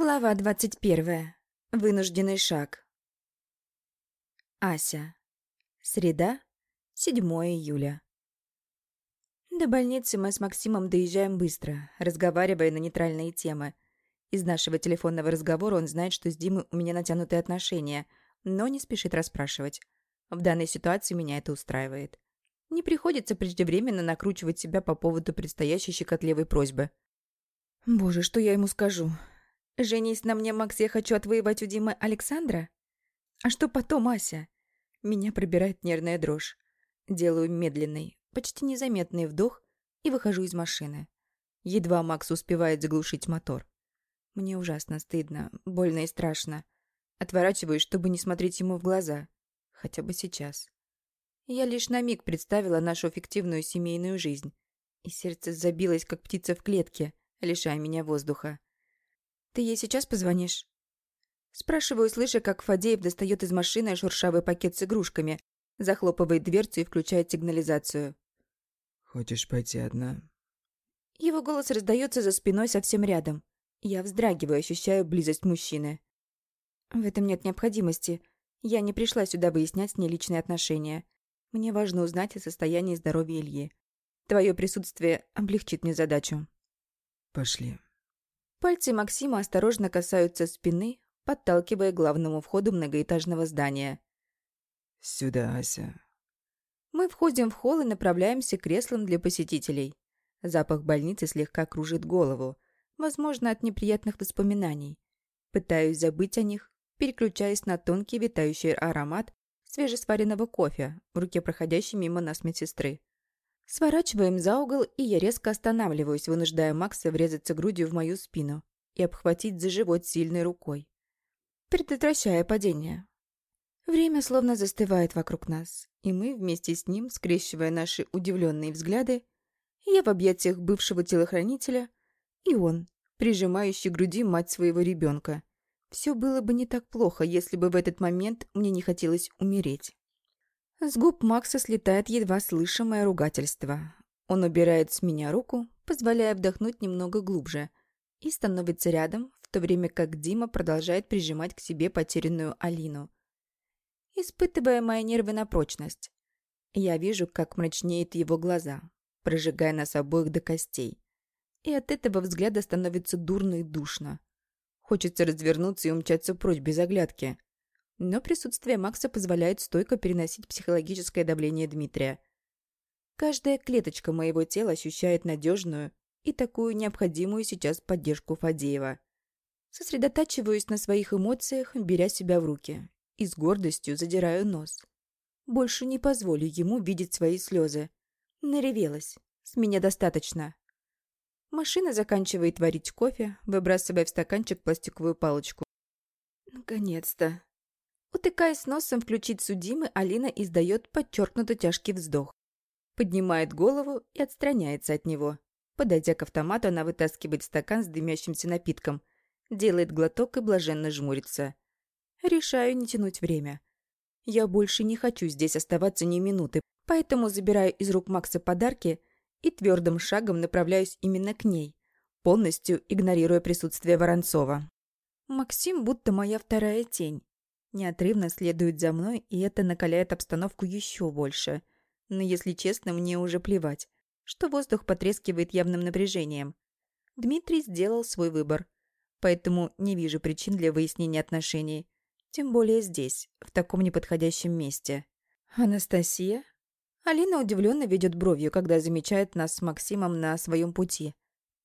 Глава двадцать первая. Вынужденный шаг. Ася. Среда, 7 июля. До больницы мы с Максимом доезжаем быстро, разговаривая на нейтральные темы. Из нашего телефонного разговора он знает, что с Димой у меня натянутые отношения, но не спешит расспрашивать. В данной ситуации меня это устраивает. Не приходится преждевременно накручивать себя по поводу предстоящей щекотливой просьбы. Боже, что я ему скажу? Женись на мне, Макс, я хочу отвоевать у Димы Александра? А что потом, Ася? Меня пробирает нервная дрожь. Делаю медленный, почти незаметный вдох и выхожу из машины. Едва Макс успевает заглушить мотор. Мне ужасно стыдно, больно и страшно. Отворачиваюсь, чтобы не смотреть ему в глаза. Хотя бы сейчас. Я лишь на миг представила нашу фиктивную семейную жизнь. И сердце забилось, как птица в клетке, лишая меня воздуха. «Ты ей сейчас позвонишь?» Спрашиваю, слыша, как Фадеев достает из машины шуршавый пакет с игрушками, захлопывает дверцу и включает сигнализацию. «Хочешь пойти одна?» Его голос раздается за спиной совсем рядом. Я вздрагиваю, ощущаю близость мужчины. В этом нет необходимости. Я не пришла сюда выяснять с ней личные отношения. Мне важно узнать о состоянии здоровья Ильи. Твое присутствие облегчит мне задачу. «Пошли». Пальцы Максима осторожно касаются спины, подталкивая к главному входу многоэтажного здания. «Сюда, Ася». Мы входим в холл и направляемся к креслам для посетителей. Запах больницы слегка кружит голову, возможно, от неприятных воспоминаний. Пытаюсь забыть о них, переключаясь на тонкий витающий аромат свежесваренного кофе в руке проходящей мимо нас медсестры. Сворачиваем за угол, и я резко останавливаюсь, вынуждая Макса врезаться грудью в мою спину и обхватить за живот сильной рукой, предотвращая падение. Время словно застывает вокруг нас, и мы вместе с ним, скрещивая наши удивленные взгляды, я в объятиях бывшего телохранителя, и он, прижимающий к груди мать своего ребенка. Все было бы не так плохо, если бы в этот момент мне не хотелось умереть. С губ Макса слетает едва слышимое ругательство. Он убирает с меня руку, позволяя вдохнуть немного глубже, и становится рядом, в то время как Дима продолжает прижимать к себе потерянную Алину. Испытывая мои нервы на прочность, я вижу, как мрачнеют его глаза, прожигая нас обоих до костей. И от этого взгляда становится дурно и душно. Хочется развернуться и умчаться прочь без оглядки. Но присутствие Макса позволяет стойко переносить психологическое давление Дмитрия. Каждая клеточка моего тела ощущает надежную и такую необходимую сейчас поддержку Фадеева. Сосредотачиваюсь на своих эмоциях, беря себя в руки, и с гордостью задираю нос. Больше не позволю ему видеть свои слезы. Наревелась. С меня достаточно. Машина заканчивает варить кофе, выбрасывая в стаканчик пластиковую палочку. Наконец-то. Утыкаясь носом в ключицу Алина издает подчеркнуто тяжкий вздох. Поднимает голову и отстраняется от него. Подойдя к автомату, она вытаскивает стакан с дымящимся напитком, делает глоток и блаженно жмурится. Решаю не тянуть время. Я больше не хочу здесь оставаться ни минуты, поэтому забираю из рук Макса подарки и твердым шагом направляюсь именно к ней, полностью игнорируя присутствие Воронцова. Максим будто моя вторая тень неотрывно следует за мной, и это накаляет обстановку еще больше. Но, если честно, мне уже плевать, что воздух потрескивает явным напряжением. Дмитрий сделал свой выбор, поэтому не вижу причин для выяснения отношений. Тем более здесь, в таком неподходящем месте. Анастасия? Алина удивленно ведет бровью, когда замечает нас с Максимом на своем пути.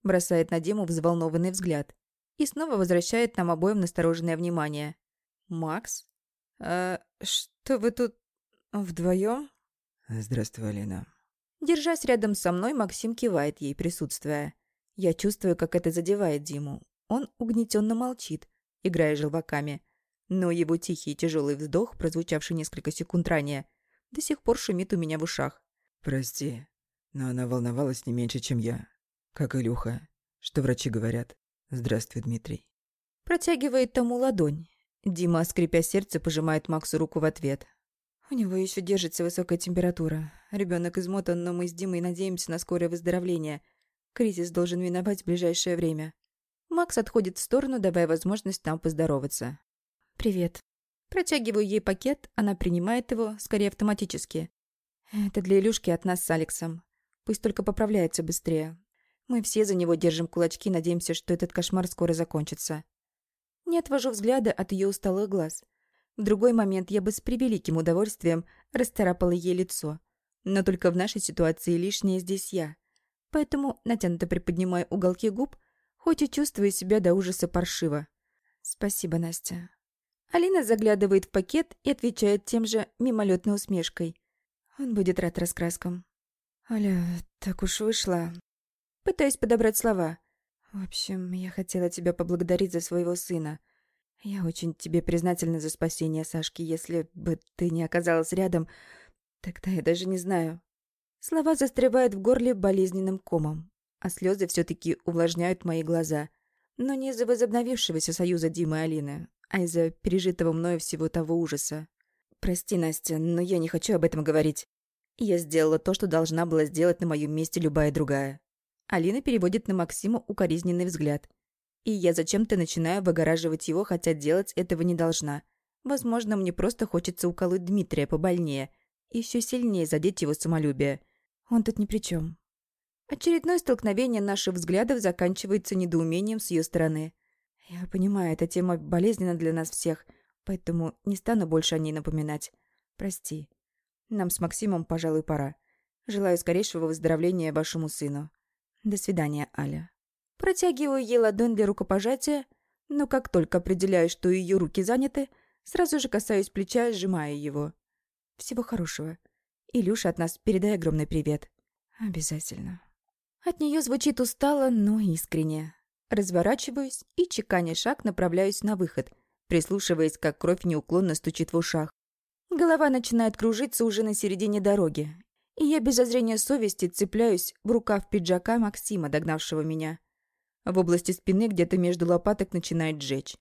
Бросает на Диму взволнованный взгляд и снова возвращает нам обоим настороженное внимание. «Макс? А что вы тут вдвоем? «Здравствуй, Алина». Держась рядом со мной, Максим кивает ей, присутствуя. Я чувствую, как это задевает Диму. Он угнетенно молчит, играя желваками. Но его тихий и тяжелый вздох, прозвучавший несколько секунд ранее, до сих пор шумит у меня в ушах. «Прости, но она волновалась не меньше, чем я. Как Илюха. Что врачи говорят? Здравствуй, Дмитрий». Протягивает тому ладонь. Дима, скрипя сердце, пожимает Максу руку в ответ. У него еще держится высокая температура. Ребенок измотан, но мы с Димой надеемся на скорое выздоровление. Кризис должен миновать в ближайшее время. Макс отходит в сторону, давая возможность нам поздороваться. «Привет». Протягиваю ей пакет, она принимает его, скорее автоматически. Это для Илюшки от нас с Алексом. Пусть только поправляется быстрее. Мы все за него держим кулачки, надеемся, что этот кошмар скоро закончится. Не отвожу взгляда от ее усталых глаз. В другой момент я бы с превеликим удовольствием расцарапала ей лицо. Но только в нашей ситуации лишнее здесь я. Поэтому натянуто приподнимаю уголки губ, хоть и чувствую себя до ужаса паршиво. Спасибо, Настя. Алина заглядывает в пакет и отвечает тем же мимолетной усмешкой. Он будет рад раскраскам. Аля, так уж вышло. Пытаюсь подобрать слова. В общем, я хотела тебя поблагодарить за своего сына. Я очень тебе признательна за спасение Сашки. Если бы ты не оказалась рядом, тогда я даже не знаю. Слова застревают в горле болезненным комом, а слезы все-таки увлажняют мои глаза. Но не из-за возобновившегося союза Димы и Алины, а из-за пережитого мною всего того ужаса. Прости, Настя, но я не хочу об этом говорить. Я сделала то, что должна была сделать на моем месте любая другая. Алина переводит на Максима укоризненный взгляд. И я зачем-то начинаю выгораживать его, хотя делать этого не должна. Возможно, мне просто хочется уколоть Дмитрия побольнее, еще сильнее задеть его самолюбие. Он тут ни при чем. Очередное столкновение наших взглядов заканчивается недоумением с ее стороны. Я понимаю, эта тема болезненна для нас всех, поэтому не стану больше о ней напоминать. Прости. Нам с Максимом, пожалуй, пора. Желаю скорейшего выздоровления вашему сыну. До свидания, Аля. Протягиваю ей ладонь для рукопожатия, но как только определяю, что ее руки заняты, сразу же касаюсь плеча, сжимая его. Всего хорошего. Илюша от нас передай огромный привет. Обязательно. От нее звучит устало, но искренне. Разворачиваюсь и, чеканя шаг, направляюсь на выход, прислушиваясь, как кровь неуклонно стучит в ушах. Голова начинает кружиться уже на середине дороги, и я без зазрения совести цепляюсь в рукав пиджака Максима, догнавшего меня. В области спины где-то между лопаток начинает жечь.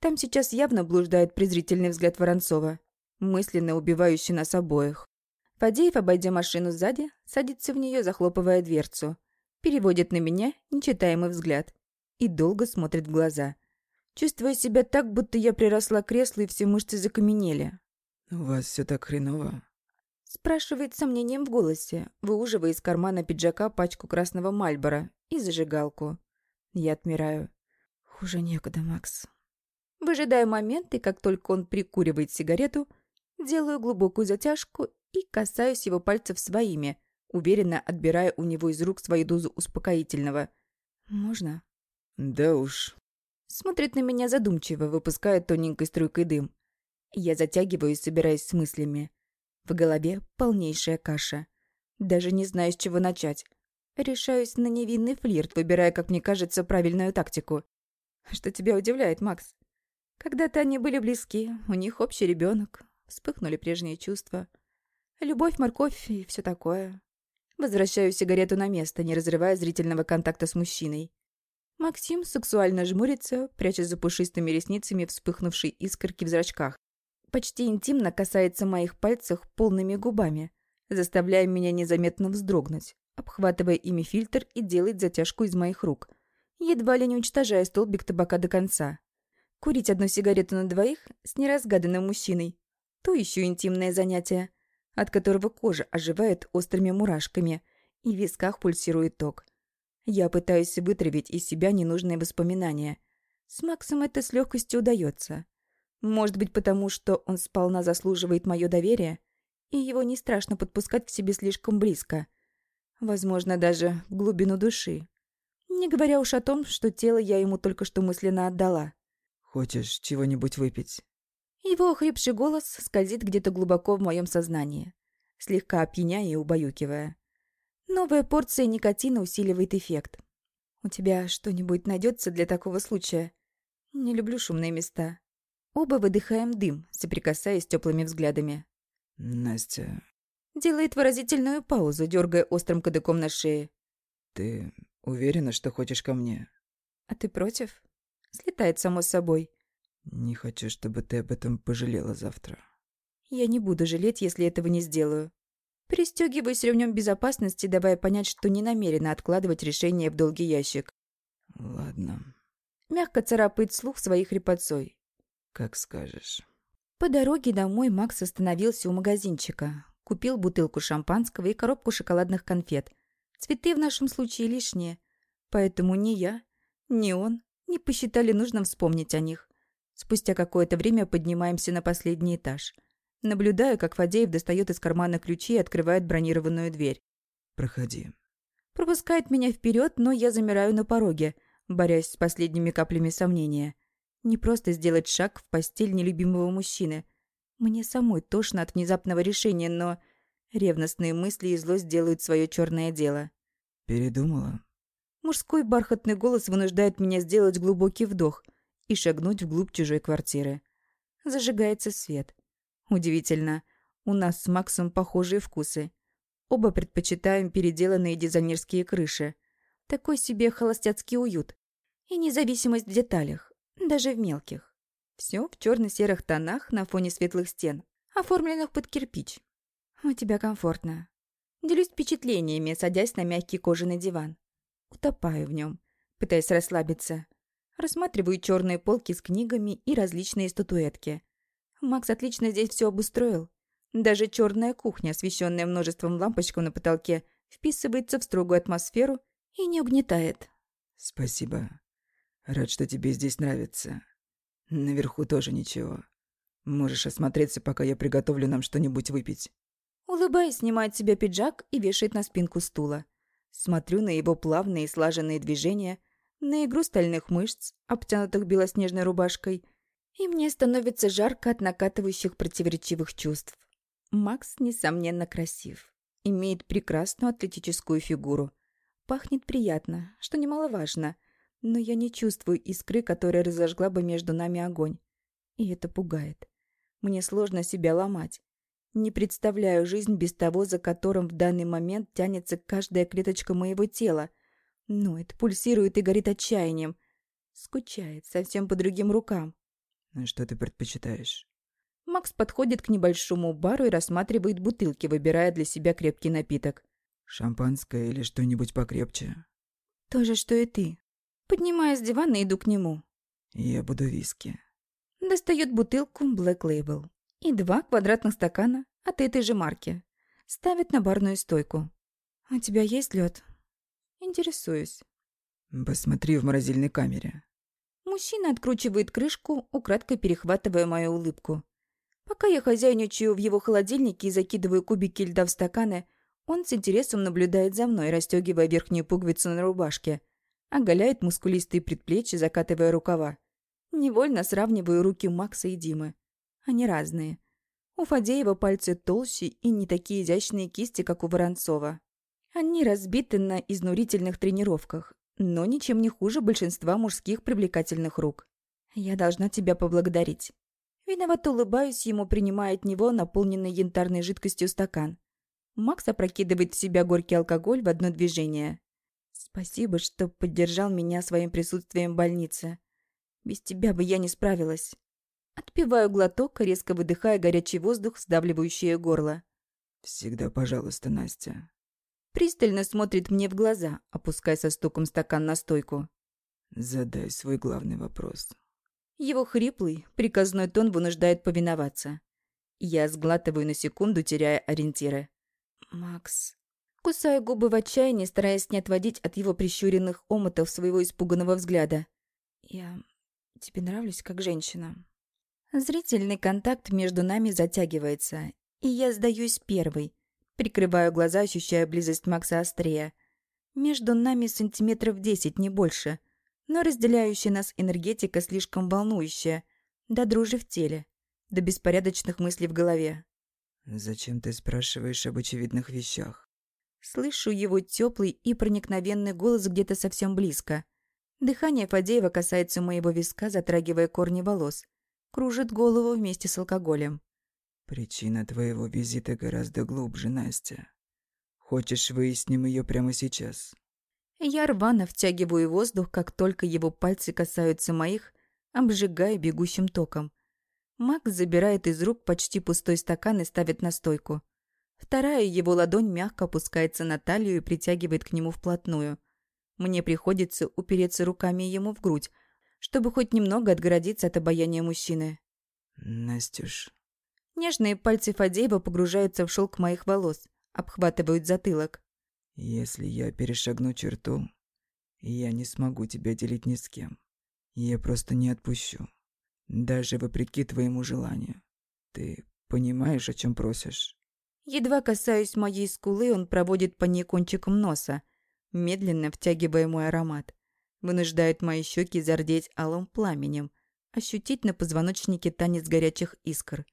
Там сейчас явно блуждает презрительный взгляд Воронцова, мысленно убивающий нас обоих. Фадеев, обойдя машину сзади, садится в нее, захлопывая дверцу. Переводит на меня нечитаемый взгляд и долго смотрит в глаза. Чувствую себя так, будто я приросла к креслу и все мышцы закаменели. «У вас все так хреново?» Спрашивает с сомнением в голосе, выуживая из кармана пиджака пачку красного мальбора и зажигалку. Я отмираю. Хуже некуда, Макс. Выжидаю момент, и как только он прикуривает сигарету, делаю глубокую затяжку и касаюсь его пальцев своими, уверенно отбирая у него из рук свою дозу успокоительного. «Можно?» «Да уж». Смотрит на меня задумчиво, выпуская тоненькой струйкой дым. Я затягиваюсь, собираясь с мыслями. В голове полнейшая каша. Даже не знаю, с чего начать. Решаюсь на невинный флирт, выбирая, как мне кажется, правильную тактику. Что тебя удивляет, Макс? Когда-то они были близки, у них общий ребенок, вспыхнули прежние чувства. Любовь, морковь и все такое. Возвращаю сигарету на место, не разрывая зрительного контакта с мужчиной. Максим сексуально жмурится, пряча за пушистыми ресницами вспыхнувшие искорки в зрачках. Почти интимно касается моих пальцев полными губами, заставляя меня незаметно вздрогнуть, обхватывая ими фильтр и делает затяжку из моих рук, едва ли не уничтожая столбик табака до конца. Курить одну сигарету на двоих с неразгаданным мужчиной – то еще интимное занятие, от которого кожа оживает острыми мурашками и в висках пульсирует ток – я пытаюсь вытравить из себя ненужные воспоминания. С Максом это с легкостью удается. Может быть, потому что он сполна заслуживает мое доверие, и его не страшно подпускать к себе слишком близко. Возможно, даже в глубину души. Не говоря уж о том, что тело я ему только что мысленно отдала. «Хочешь чего-нибудь выпить?» Его охрипший голос скользит где-то глубоко в моем сознании, слегка опьяняя и убаюкивая. Новая порция никотина усиливает эффект. У тебя что-нибудь найдется для такого случая? Не люблю шумные места. Оба выдыхаем дым, соприкасаясь теплыми взглядами. Настя... Делает выразительную паузу, дергая острым кадыком на шее. Ты уверена, что хочешь ко мне? А ты против? Слетает само собой. Не хочу, чтобы ты об этом пожалела завтра. Я не буду жалеть, если этого не сделаю. Пристегиваюсь ремнем безопасности, давая понять, что не намерена откладывать решение в долгий ящик. Ладно. Мягко царапает слух своей хрипотцой. Как скажешь. По дороге домой Макс остановился у магазинчика. Купил бутылку шампанского и коробку шоколадных конфет. Цветы в нашем случае лишние. Поэтому ни я, ни он не посчитали нужным вспомнить о них. Спустя какое-то время поднимаемся на последний этаж. Наблюдаю, как Фадеев достает из кармана ключи и открывает бронированную дверь. Проходи. Пропускает меня вперед, но я замираю на пороге, борясь с последними каплями сомнения. Не просто сделать шаг в постель нелюбимого мужчины. Мне самой тошно от внезапного решения, но ревностные мысли и злость делают свое черное дело. Передумала? Мужской бархатный голос вынуждает меня сделать глубокий вдох и шагнуть вглубь чужой квартиры. Зажигается свет. Удивительно, у нас с Максом похожие вкусы. Оба предпочитаем переделанные дизайнерские крыши. Такой себе холостяцкий уют. И независимость в деталях, даже в мелких. Все в черно-серых тонах на фоне светлых стен, оформленных под кирпич. У тебя комфортно. Делюсь впечатлениями, садясь на мягкий кожаный диван. Утопаю в нем, пытаясь расслабиться. Рассматриваю черные полки с книгами и различные статуэтки. Макс отлично здесь все обустроил. Даже черная кухня, освещенная множеством лампочек на потолке, вписывается в строгую атмосферу и не угнетает. Спасибо. Рад, что тебе здесь нравится. Наверху тоже ничего. Можешь осмотреться, пока я приготовлю нам что-нибудь выпить. Улыбаясь, снимает с себя пиджак и вешает на спинку стула. Смотрю на его плавные и слаженные движения, на игру стальных мышц, обтянутых белоснежной рубашкой, и мне становится жарко от накатывающих противоречивых чувств. Макс, несомненно, красив. Имеет прекрасную атлетическую фигуру. Пахнет приятно, что немаловажно. Но я не чувствую искры, которая разожгла бы между нами огонь. И это пугает. Мне сложно себя ломать. Не представляю жизнь без того, за которым в данный момент тянется каждая клеточка моего тела. Ноет, пульсирует и горит отчаянием. Скучает совсем по другим рукам. Ну что ты предпочитаешь? Макс подходит к небольшому бару и рассматривает бутылки, выбирая для себя крепкий напиток. Шампанское или что-нибудь покрепче? То же, что и ты. Поднимаясь с дивана, иду к нему. Я буду виски. Достает бутылку Black Label и два квадратных стакана от этой же марки. Ставит на барную стойку. «У тебя есть лед? Интересуюсь. Посмотри в морозильной камере. Мужчина откручивает крышку, украдкой перехватывая мою улыбку. Пока я хозяйничаю в его холодильнике и закидываю кубики льда в стаканы, он с интересом наблюдает за мной, расстегивая верхнюю пуговицу на рубашке. Оголяет мускулистые предплечья, закатывая рукава. Невольно сравниваю руки Макса и Димы. Они разные. У Фадеева пальцы толще и не такие изящные кисти, как у Воронцова. Они разбиты на изнурительных тренировках, но ничем не хуже большинства мужских привлекательных рук. Я должна тебя поблагодарить. Виновато улыбаюсь ему, принимая от него наполненный янтарной жидкостью стакан. Макс опрокидывает в себя горький алкоголь в одно движение. Спасибо, что поддержал меня своим присутствием в больнице. Без тебя бы я не справилась. Отпиваю глоток, резко выдыхая горячий воздух, сдавливающее горло. Всегда пожалуйста, Настя. Пристально смотрит мне в глаза, опуская со стуком стакан на стойку. Задай свой главный вопрос. Его хриплый, приказной тон вынуждает повиноваться. Я сглатываю на секунду, теряя ориентиры. «Макс...» Кусаю губы в отчаянии, стараясь не отводить от его прищуренных омотов своего испуганного взгляда. «Я... тебе нравлюсь как женщина?» Зрительный контакт между нами затягивается, и я сдаюсь первой. Прикрываю глаза, ощущая близость Макса острее. Между нами сантиметров десять, не больше. Но разделяющая нас энергетика слишком волнующая. До дружи в теле. До беспорядочных мыслей в голове. «Зачем ты спрашиваешь об очевидных вещах?» Слышу его теплый и проникновенный голос где-то совсем близко. Дыхание Фадеева касается моего виска, затрагивая корни волос. Кружит голову вместе с алкоголем. «Причина твоего визита гораздо глубже, Настя. Хочешь, выясним ее прямо сейчас?» Я рвано втягиваю воздух, как только его пальцы касаются моих, обжигая бегущим током. Макс забирает из рук почти пустой стакан и ставит на стойку. Вторая его ладонь мягко опускается на талию и притягивает к нему вплотную. Мне приходится упереться руками ему в грудь, чтобы хоть немного отгородиться от обаяния мужчины. Настюш. Нежные пальцы Фадеева погружаются в шелк моих волос, обхватывают затылок. Если я перешагну черту, я не смогу тебя делить ни с кем. Я просто не отпущу. Даже вопреки твоему желанию. Ты понимаешь, о чем просишь? Едва касаясь моей скулы, он проводит по ней кончиком носа, медленно втягивая мой аромат. Вынуждает мои щеки зардеть алым пламенем, ощутить на позвоночнике танец горячих искр.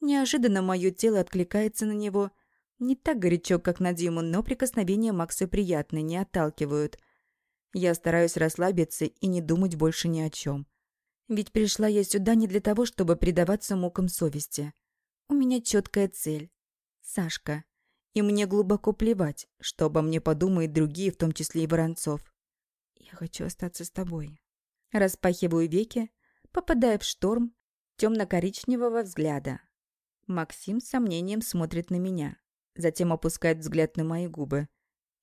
Неожиданно мое тело откликается на него. Не так горячо, как на Диму, но прикосновения Макса приятны, не отталкивают. Я стараюсь расслабиться и не думать больше ни о чем. Ведь пришла я сюда не для того, чтобы предаваться мукам совести. У меня четкая цель. Сашка. И мне глубоко плевать, что обо мне подумают другие, в том числе и Воронцов. Я хочу остаться с тобой. Распахиваю веки, попадая в шторм темно-коричневого взгляда. Максим с сомнением смотрит на меня, затем опускает взгляд на мои губы.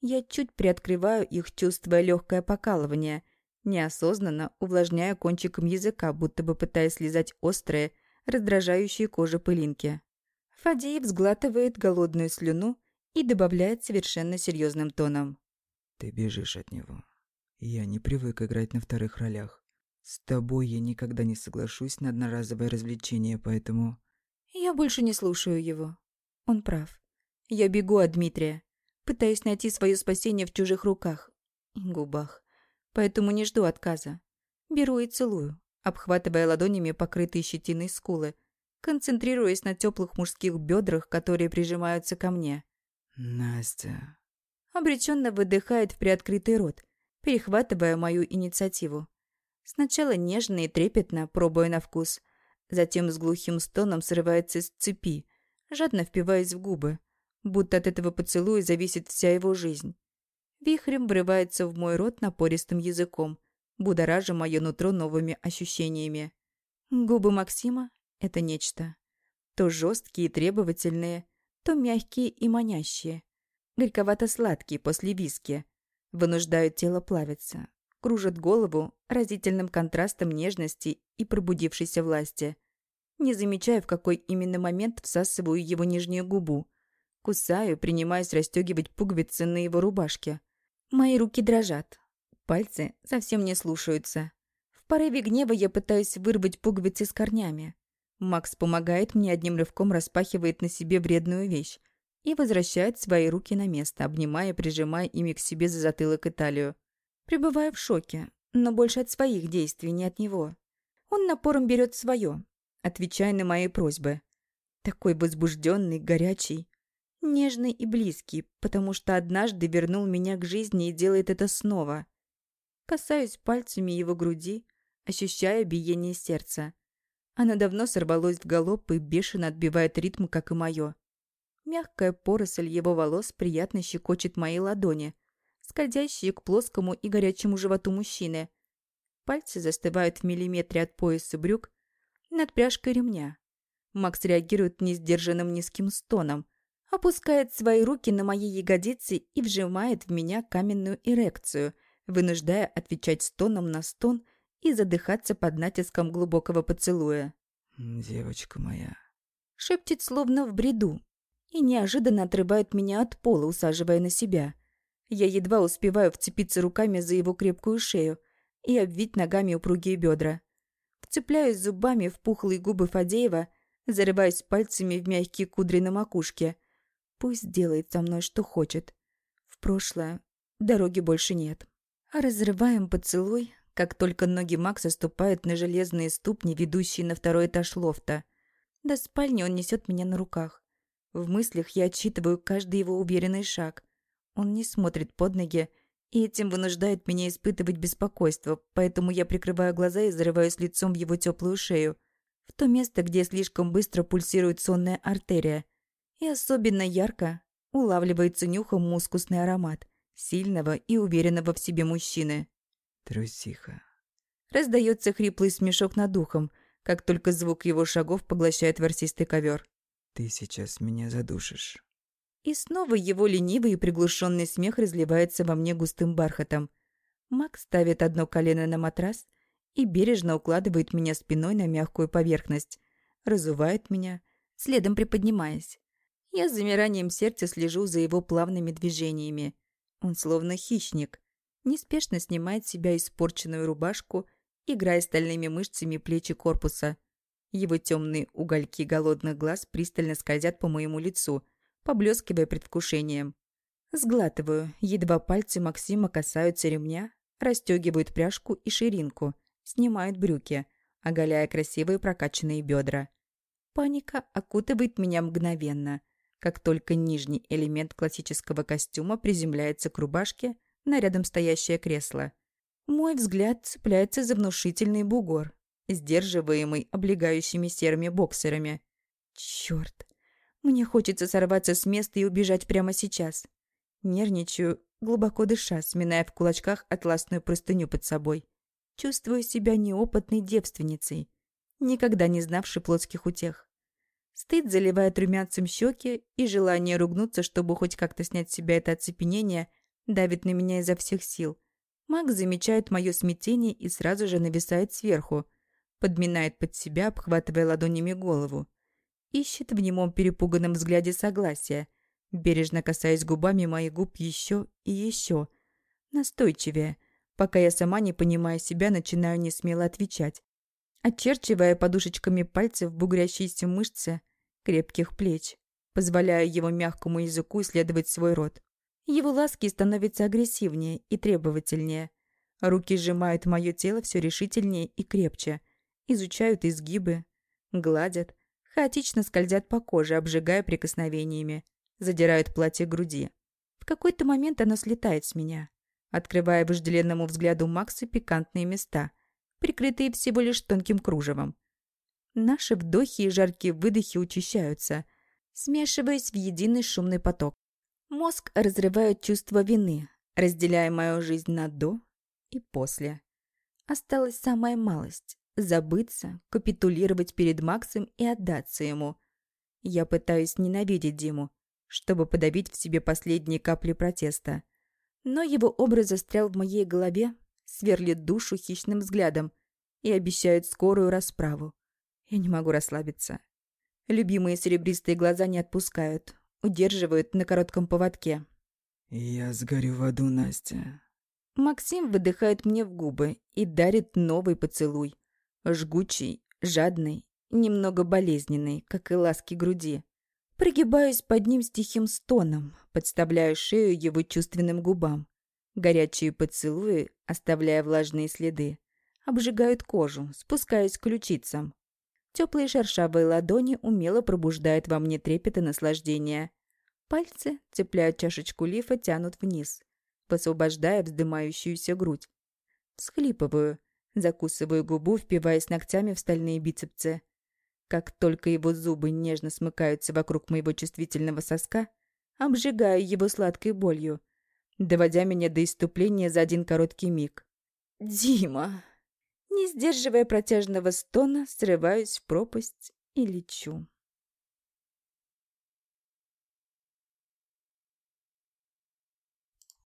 Я чуть приоткрываю их, чувствуя легкое покалывание, неосознанно увлажняя кончиком языка, будто бы пытаясь слезать острые, раздражающие кожу пылинки. Фадеев сглатывает голодную слюну и добавляет совершенно серьезным тоном. «Ты бежишь от него. Я не привык играть на вторых ролях. С тобой я никогда не соглашусь на одноразовое развлечение, поэтому...» Я больше не слушаю его. Он прав. Я бегу от Дмитрия, пытаюсь найти свое спасение в чужих руках и губах. Поэтому не жду отказа. Беру и целую, обхватывая ладонями покрытые щетиной скулы, концентрируясь на теплых мужских бедрах, которые прижимаются ко мне. «Настя...» Обреченно выдыхает в приоткрытый рот, перехватывая мою инициативу. Сначала нежно и трепетно, пробуя на вкус, затем с глухим стоном срывается с цепи, жадно впиваясь в губы, будто от этого поцелуя зависит вся его жизнь. Вихрем врывается в мой рот напористым языком, будоража мое нутро новыми ощущениями. Губы Максима — это нечто. То жесткие и требовательные, то мягкие и манящие. Горьковато-сладкие после виски. Вынуждают тело плавиться. Кружат голову разительным контрастом нежности и пробудившейся власти. Не замечая, в какой именно момент всасываю его нижнюю губу. Кусаю, принимаясь расстегивать пуговицы на его рубашке. Мои руки дрожат. Пальцы совсем не слушаются. В порыве гнева я пытаюсь вырвать пуговицы с корнями. Макс помогает мне одним рывком распахивает на себе вредную вещь и возвращает свои руки на место, обнимая, прижимая ими к себе за затылок и талию. Пребываю в шоке, но больше от своих действий, не от него. Он напором берет свое, отвечая на мои просьбы. Такой возбужденный, горячий, нежный и близкий, потому что однажды вернул меня к жизни и делает это снова. Касаюсь пальцами его груди, ощущая биение сердца. Оно давно сорвалось в галоп и бешено отбивает ритм, как и мое. Мягкая поросль его волос приятно щекочет мои ладони, скользящие к плоскому и горячему животу мужчины. Пальцы застывают в миллиметре от пояса брюк над пряжкой ремня. Макс реагирует несдержанным низким стоном, опускает свои руки на мои ягодицы и вжимает в меня каменную эрекцию, вынуждая отвечать стоном на стон и задыхаться под натиском глубокого поцелуя. «Девочка моя...» Шепчет словно в бреду и неожиданно отрывает меня от пола, усаживая на себя. Я едва успеваю вцепиться руками за его крепкую шею и обвить ногами упругие бедра. Вцепляюсь зубами в пухлые губы Фадеева, зарываюсь пальцами в мягкие кудри на макушке. Пусть делает со мной, что хочет. В прошлое дороги больше нет. А разрываем поцелуй, как только ноги Макса ступают на железные ступни, ведущие на второй этаж лофта. До спальни он несет меня на руках. В мыслях я отсчитываю каждый его уверенный шаг. Он не смотрит под ноги, и этим вынуждает меня испытывать беспокойство, поэтому я прикрываю глаза и зарываюсь лицом в его теплую шею, в то место, где слишком быстро пульсирует сонная артерия. И особенно ярко улавливается нюхом мускусный аромат сильного и уверенного в себе мужчины. Трусиха. Раздается хриплый смешок над ухом, как только звук его шагов поглощает ворсистый ковер. Ты сейчас меня задушишь. И снова его ленивый и приглушенный смех разливается во мне густым бархатом. Макс ставит одно колено на матрас и бережно укладывает меня спиной на мягкую поверхность, разувает меня, следом приподнимаясь. Я с замиранием сердца слежу за его плавными движениями. Он словно хищник. Неспешно снимает с себя испорченную рубашку, играя стальными мышцами плечи корпуса. Его темные угольки голодных глаз пристально скользят по моему лицу, поблескивая предвкушением. Сглатываю, едва пальцы Максима касаются ремня, расстегивают пряжку и ширинку, снимают брюки, оголяя красивые прокачанные бедра. Паника окутывает меня мгновенно, как только нижний элемент классического костюма приземляется к рубашке на рядом стоящее кресло. Мой взгляд цепляется за внушительный бугор, сдерживаемый облегающими серыми боксерами. Черт! Мне хочется сорваться с места и убежать прямо сейчас. Нервничаю, глубоко дыша, сминая в кулачках атласную простыню под собой. Чувствую себя неопытной девственницей, никогда не знавшей плотских утех. Стыд заливает румянцем щеки, и желание ругнуться, чтобы хоть как-то снять с себя это оцепенение, давит на меня изо всех сил. Макс замечает мое смятение и сразу же нависает сверху, подминает под себя, обхватывая ладонями голову. Ищет в немом перепуганном взгляде согласия, бережно касаясь губами моих губ еще и еще. Настойчивее, пока я сама, не понимая себя, начинаю несмело отвечать. Очерчивая подушечками пальцев бугрящиеся мышцы крепких плеч, позволяя его мягкому языку исследовать свой рот. Его ласки становятся агрессивнее и требовательнее. Руки сжимают мое тело все решительнее и крепче, изучают изгибы, гладят, хаотично скользят по коже, обжигая прикосновениями, задирают платье груди. В какой-то момент оно слетает с меня, открывая вожделенному взгляду Макса пикантные места, прикрытые всего лишь тонким кружевом. Наши вдохи и жаркие выдохи учащаются, смешиваясь в единый шумный поток. Мозг разрывает чувство вины, разделяя мою жизнь на «до» и «после». Осталась самая малость – забыться, капитулировать перед Максом и отдаться ему. Я пытаюсь ненавидеть Диму, чтобы подавить в себе последние капли протеста. Но его образ застрял в моей голове, сверлит душу хищным взглядом и обещает скорую расправу. Я не могу расслабиться. Любимые серебристые глаза не отпускают, удерживают на коротком поводке. «Я сгорю в аду, Настя». Максим выдыхает мне в губы и дарит новый поцелуй. Жгучий, жадный, немного болезненный, как и ласки груди. Пригибаюсь под ним с тихим стоном, подставляю шею его чувственным губам. Горячие поцелуи, оставляя влажные следы, обжигают кожу, спускаясь к ключицам. Теплые шершавые ладони умело пробуждают во мне трепет и наслаждение. Пальцы, цепляют чашечку лифа, тянут вниз, высвобождая вздымающуюся грудь. Схлипываю, закусываю губу, впиваясь ногтями в стальные бицепсы. Как только его зубы нежно смыкаются вокруг моего чувствительного соска, обжигаю его сладкой болью, доводя меня до иступления за один короткий миг. «Дима!» Не сдерживая протяжного стона, срываюсь в пропасть и лечу.